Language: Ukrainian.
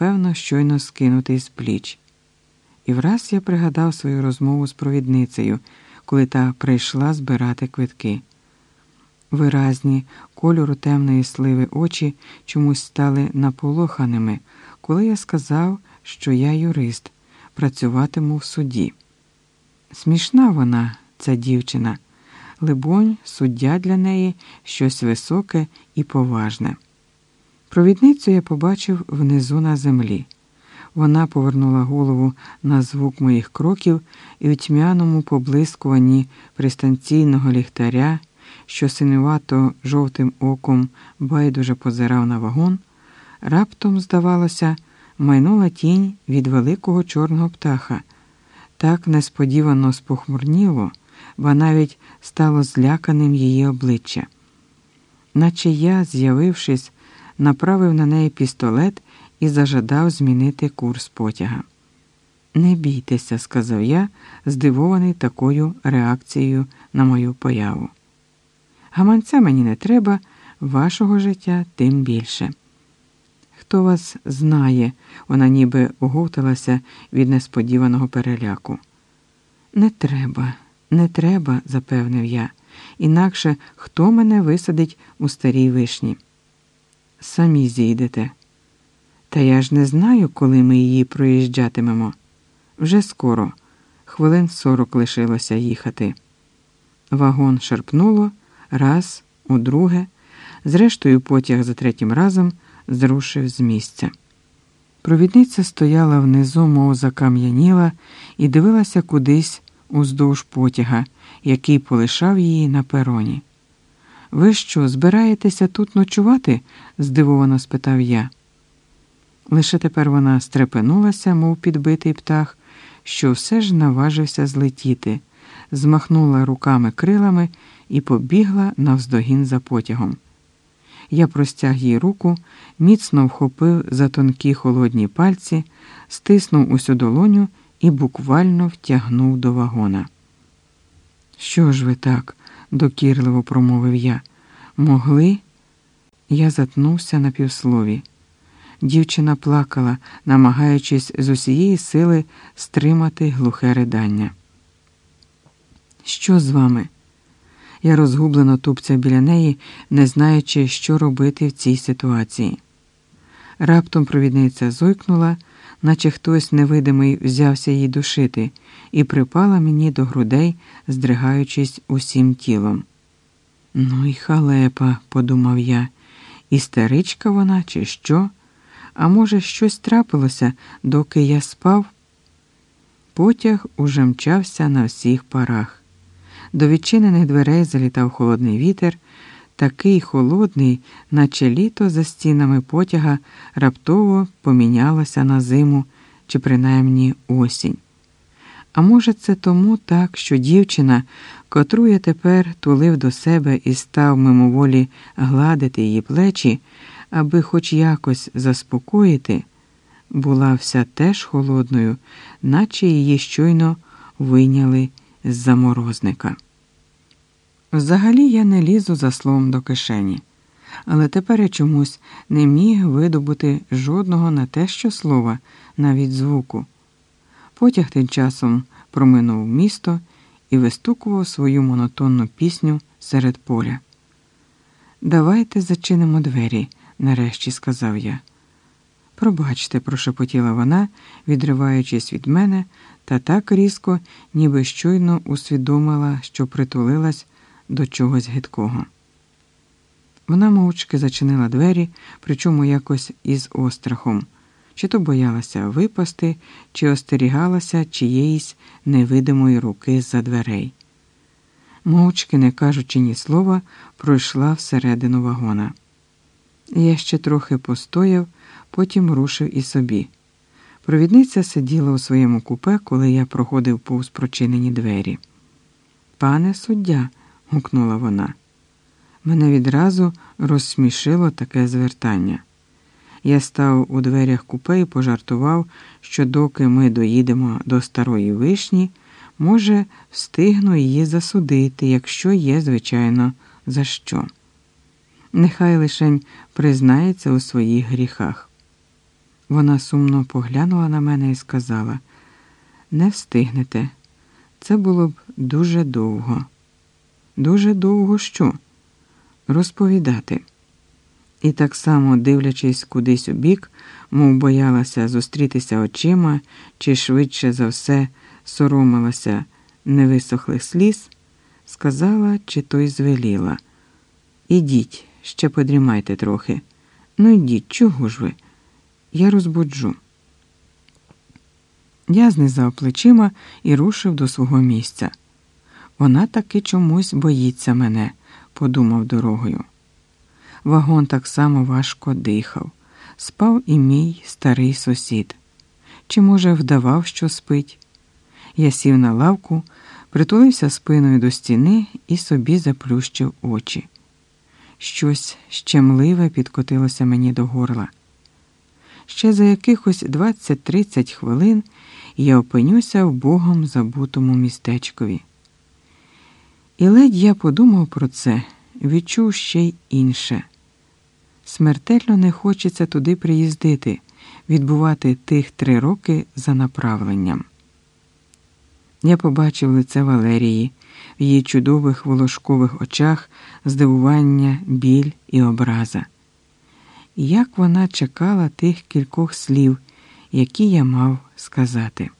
напевно, щойно скинутий з пліч. І враз я пригадав свою розмову з провідницею, коли та прийшла збирати квитки. Виразні кольору темної сливи очі чомусь стали наполоханими, коли я сказав, що я юрист, працюватиму в суді. Смішна вона, ця дівчина, либонь, суддя для неї щось високе і поважне. Провідницю я побачив внизу на землі. Вона повернула голову на звук моїх кроків і у тьмяному поблискуванні пристанційного ліхтаря, що синювато жовтим оком байдуже позирав на вагон, раптом, здавалося, майнула тінь від великого чорного птаха. Так несподівано спохмурніло, бо навіть стало зляканим її обличчя. Наче я, з'явившись, направив на неї пістолет і зажадав змінити курс потяга. Не бійтеся, сказав я, здивований такою реакцією на мою появу. Гаманця мені не треба, вашого життя тим більше. Хто вас знає, вона ніби оговталася від несподіваного переляку. Не треба, не треба, запевнив я, інакше хто мене висадить у старій вишні. Самі зійдете. Та я ж не знаю, коли ми її проїжджатимемо. Вже скоро, хвилин сорок лишилося їхати. Вагон шарпнуло раз, удруге, зрештою, потяг за третім разом зрушив з місця. Провідниця стояла внизу, мов закам'яніла, і дивилася кудись уздовж потяга, який полишав її на пероні. Ви що, збираєтеся тут ночувати? здивовано спитав я. Лише тепер вона стрепенулася, мов підбитий птах, що все ж наважився злетіти, змахнула руками крилами і побігла навздогін за потягом. Я простяг їй руку, міцно вхопив за тонкі холодні пальці, стиснув усю долоню і буквально втягнув до вагона. Що ж ви так? Докірливо промовив я. Могли? Я затнувся на півслові. Дівчина плакала, намагаючись з усієї сили стримати глухе ридання. Що з вами? Я розгублено тупця біля неї, не знаючи, що робити в цій ситуації. Раптом провідниця зойкнула, наче хтось невидимий взявся її душити, і припала мені до грудей, здригаючись усім тілом. Ну і халепа, подумав я, істеричка вона, чи що? А може, щось трапилося, доки я спав? Потяг уже мчався на всіх парах. До відчинених дверей залітав холодний вітер, такий холодний, наче літо за стінами потяга раптово помінялося на зиму чи принаймні осінь. А може, це тому так, що дівчина, котру я тепер тулив до себе і став мимоволі гладити її плечі, аби хоч якось заспокоїти, була вся теж холодною, наче її щойно вийняли з заморозника. Взагалі я не лізу за словом до кишені, але тепер я чомусь не міг видобути жодного на те, що слова, навіть звуку. Потяг тим часом проминув місто і вистукував свою монотонну пісню серед поля. Давайте зачинимо двері, нарешті сказав я. Пробачте, прошепотіла вона, відриваючись від мене, та так різко, ніби щойно усвідомила, що притулилась до чогось гидкого. Вона мовчки зачинила двері, причому якось із острахом, чи то боялася випасти, чи остерігалася чиєїсь невидимої руки з-за дверей. Мовчки, не кажучи ні слова, пройшла всередину вагона. Я ще трохи постояв, потім рушив і собі. Провідниця сиділа у своєму купе, коли я проходив повз прочинені двері. Пане суддя, гукнула вона. Мене відразу розсмішило таке звертання. Я став у дверях купе і пожартував, що доки ми доїдемо до старої вишні, може, встигну її засудити, якщо є, звичайно, за що. Нехай лишень признається у своїх гріхах. Вона сумно поглянула на мене і сказала: Не встигнете. Це було б дуже довго. Дуже довго що? Розповідати. І так само, дивлячись кудись у бік, мов боялася зустрітися очима, чи швидше за все соромилася невисохлих сліз, сказала, чи то й звеліла. Ідіть, ще подрімайте трохи. Ну йдіть, чого ж ви? Я розбуджу. Я знизав плечима і рушив до свого місця. Вона таки чомусь боїться мене, подумав дорогою. Вагон так само важко дихав, спав і мій старий сусід. Чи, може, вдавав, що спить? Я сів на лавку, притулився спиною до стіни і собі заплющив очі. Щось щемливе підкотилося мені до горла. Ще за якихось 20-30 хвилин я опинюся в богом забутому містечкові. І ледь я подумав про це, відчув ще й інше. Смертельно не хочеться туди приїздити, відбувати тих три роки за направленням. Я побачив лице Валерії, в її чудових волошкових очах здивування, біль і образа. Як вона чекала тих кількох слів, які я мав сказати.